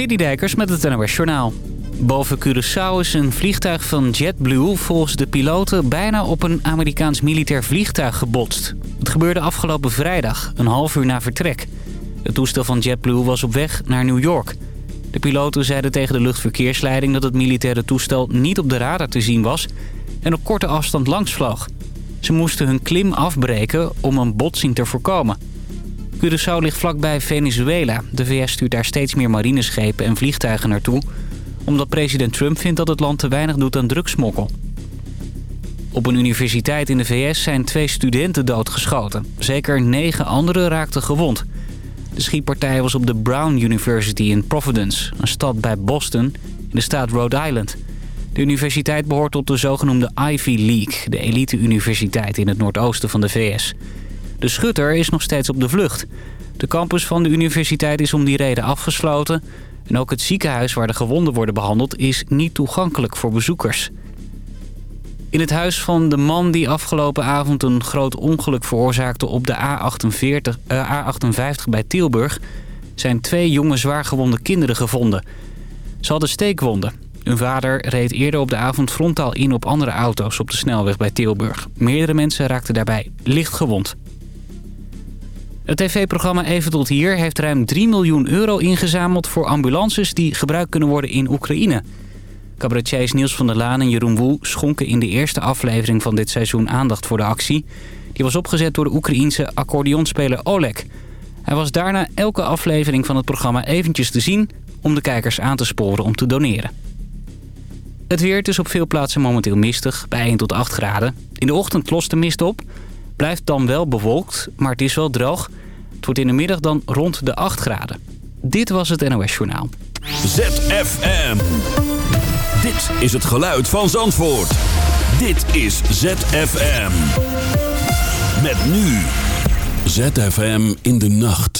Citydijkers met het NOS Journaal. Boven Curaçao is een vliegtuig van JetBlue volgens de piloten bijna op een Amerikaans militair vliegtuig gebotst. Het gebeurde afgelopen vrijdag, een half uur na vertrek. Het toestel van JetBlue was op weg naar New York. De piloten zeiden tegen de luchtverkeersleiding dat het militaire toestel niet op de radar te zien was en op korte afstand langs vloog. Ze moesten hun klim afbreken om een botsing te voorkomen. Curaçao ligt vlakbij Venezuela. De VS stuurt daar steeds meer marineschepen en vliegtuigen naartoe... omdat president Trump vindt dat het land te weinig doet aan drugsmokkel. Op een universiteit in de VS zijn twee studenten doodgeschoten. Zeker negen anderen raakten gewond. De schietpartij was op de Brown University in Providence... een stad bij Boston in de staat Rhode Island... De universiteit behoort tot de zogenoemde Ivy League, de elite-universiteit in het noordoosten van de VS. De schutter is nog steeds op de vlucht. De campus van de universiteit is om die reden afgesloten... en ook het ziekenhuis waar de gewonden worden behandeld is niet toegankelijk voor bezoekers. In het huis van de man die afgelopen avond een groot ongeluk veroorzaakte op de A48, uh, A58 bij Tilburg... zijn twee jonge zwaargewonde kinderen gevonden. Ze hadden steekwonden. Hun vader reed eerder op de avond frontaal in op andere auto's op de snelweg bij Tilburg. Meerdere mensen raakten daarbij licht gewond. Het tv-programma Even tot hier heeft ruim 3 miljoen euro ingezameld voor ambulances die gebruikt kunnen worden in Oekraïne. Cabaretiers Niels van der Laan en Jeroen Woe schonken in de eerste aflevering van dit seizoen aandacht voor de actie. Die was opgezet door de Oekraïense accordeonspeler Oleg. Hij was daarna elke aflevering van het programma eventjes te zien om de kijkers aan te sporen om te doneren. Het weer is op veel plaatsen momenteel mistig, bij 1 tot 8 graden. In de ochtend lost de mist op. Blijft dan wel bewolkt, maar het is wel droog. Het wordt in de middag dan rond de 8 graden. Dit was het NOS Journaal. ZFM. Dit is het geluid van Zandvoort. Dit is ZFM. Met nu. ZFM in de nacht.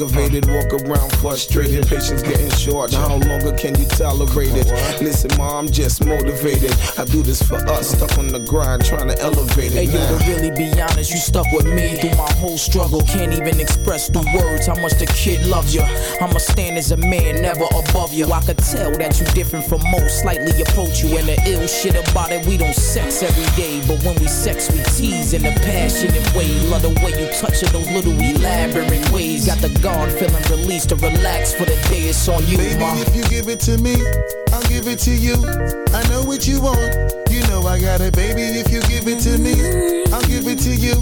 Aggravated, walk around frustrated. Patience getting short, how longer can you tolerate it? Listen, ma, I'm just motivated. I do this for us, stuck on the grind, trying to elevate it. Hey it. yo, to really be honest, you stuck with me through my whole struggle. Can't even express through words how much the kid loves you. I'ma stand as a man, never above you. I could tell that you different from most, slightly approach you. And the ill shit about it, we don't sex every day. But when we sex, we tease in a passionate way. Love the way you touch it, those little elaborate ways. Got the guard feeling released to relax for the day. It's on you, Baby, ma. if you give it to me, I'll give it to you. I know what you want. You know I got it, baby. If you give it to me, I'll give it to you.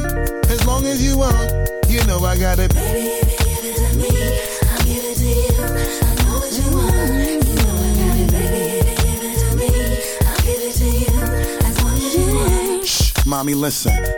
As long as you want, you know I got it. Shh, mommy, listen. I feel your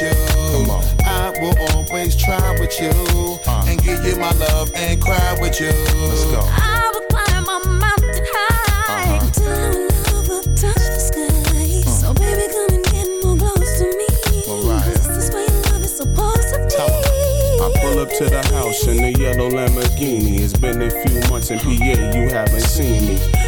you. I will always try with you. Uh. And give you my love and cry with you. Let's go. I will climb a mountain high uh-huh. till our love will touch the sky. Hmm. So baby, come and get more close to me. Mariah. This is where your love is supposed to be. I pull up to the house in the yellow Lamborghini. It's been a few months in PA, you haven't seen me.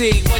see?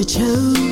you chose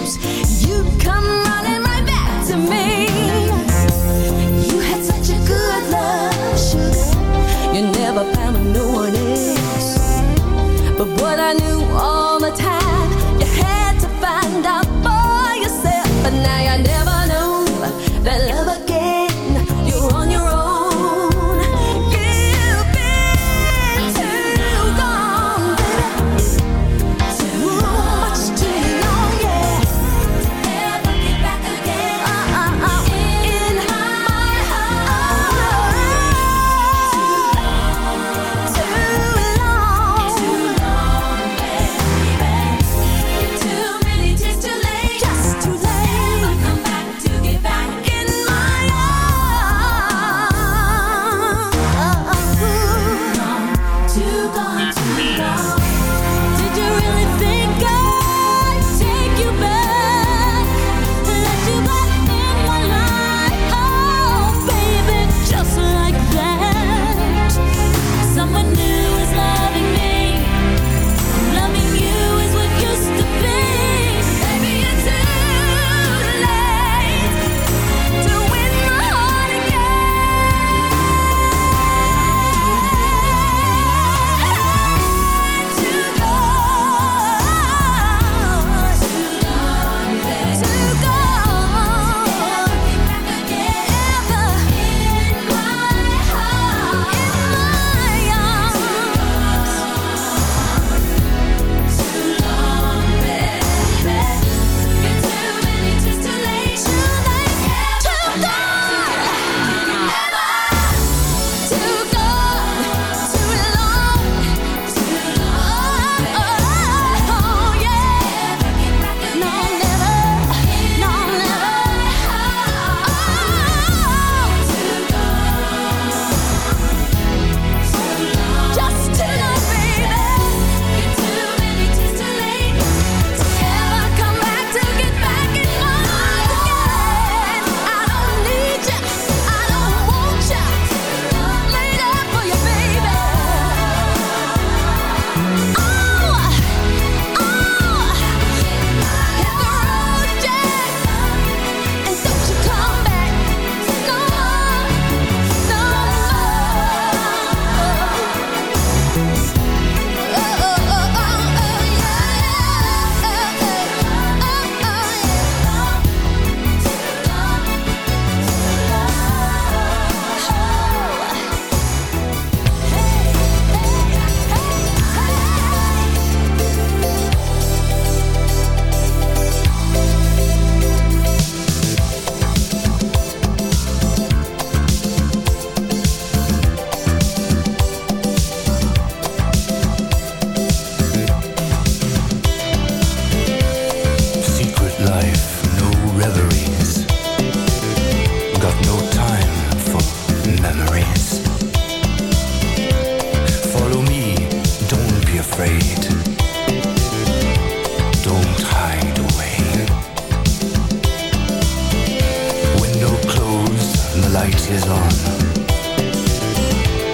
and the light is on.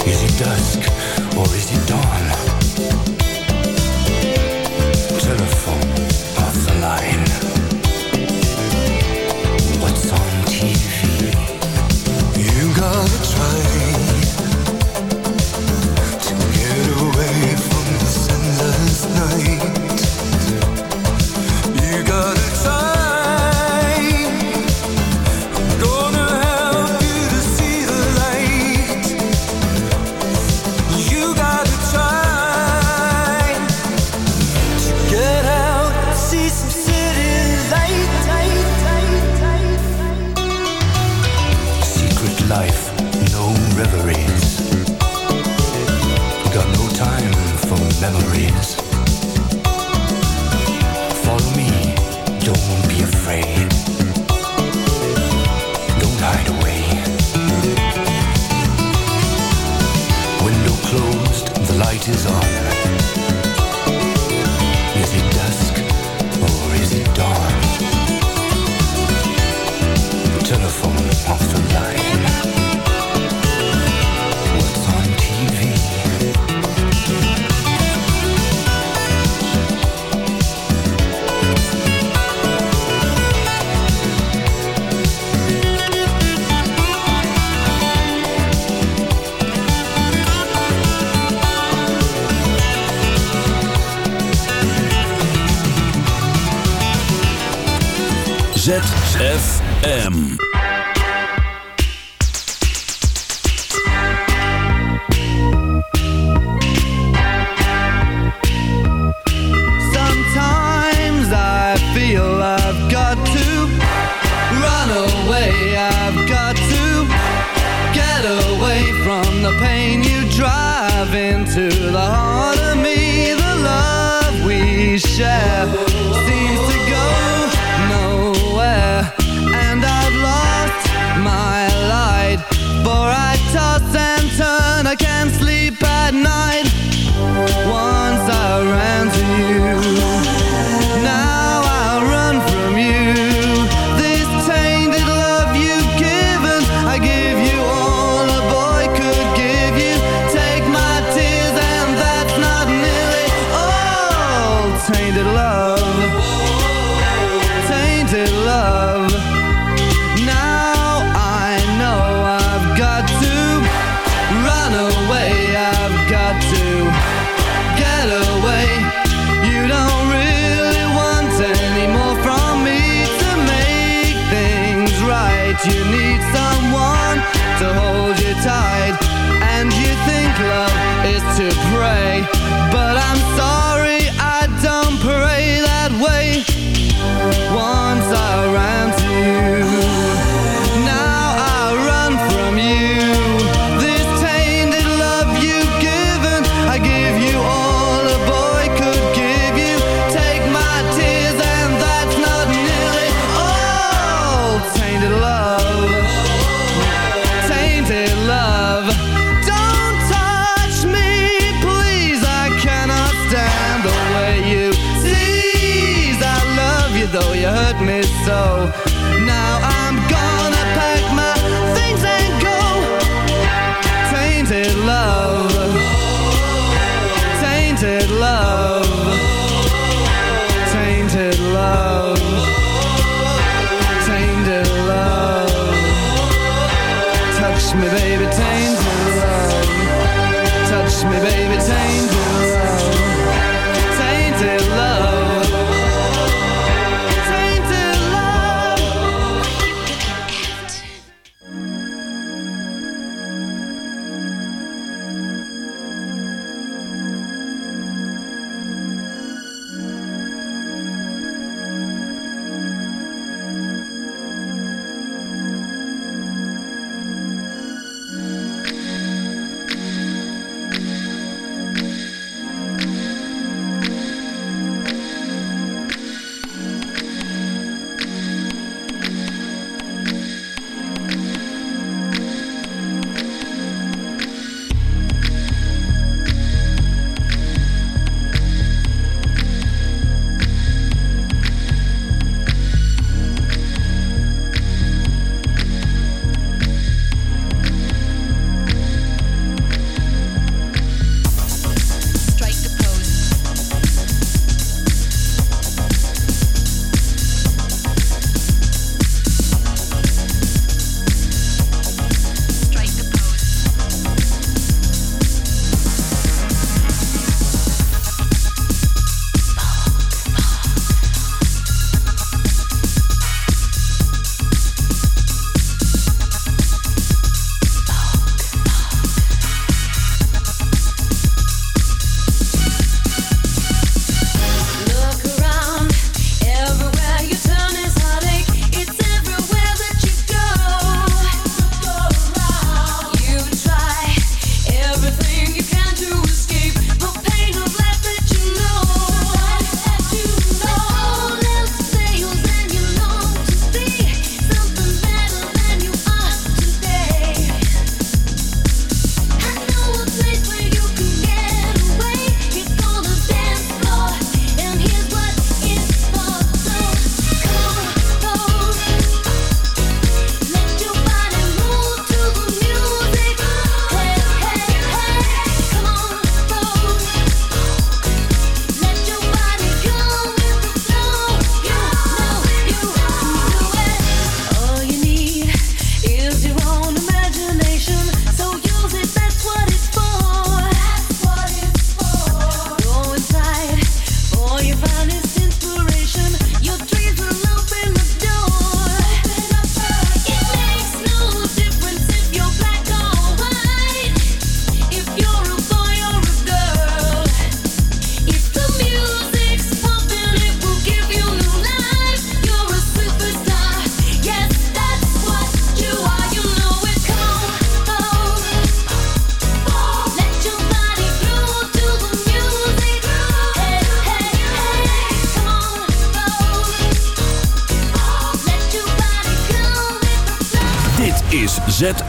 Is it dusk or is it dawn?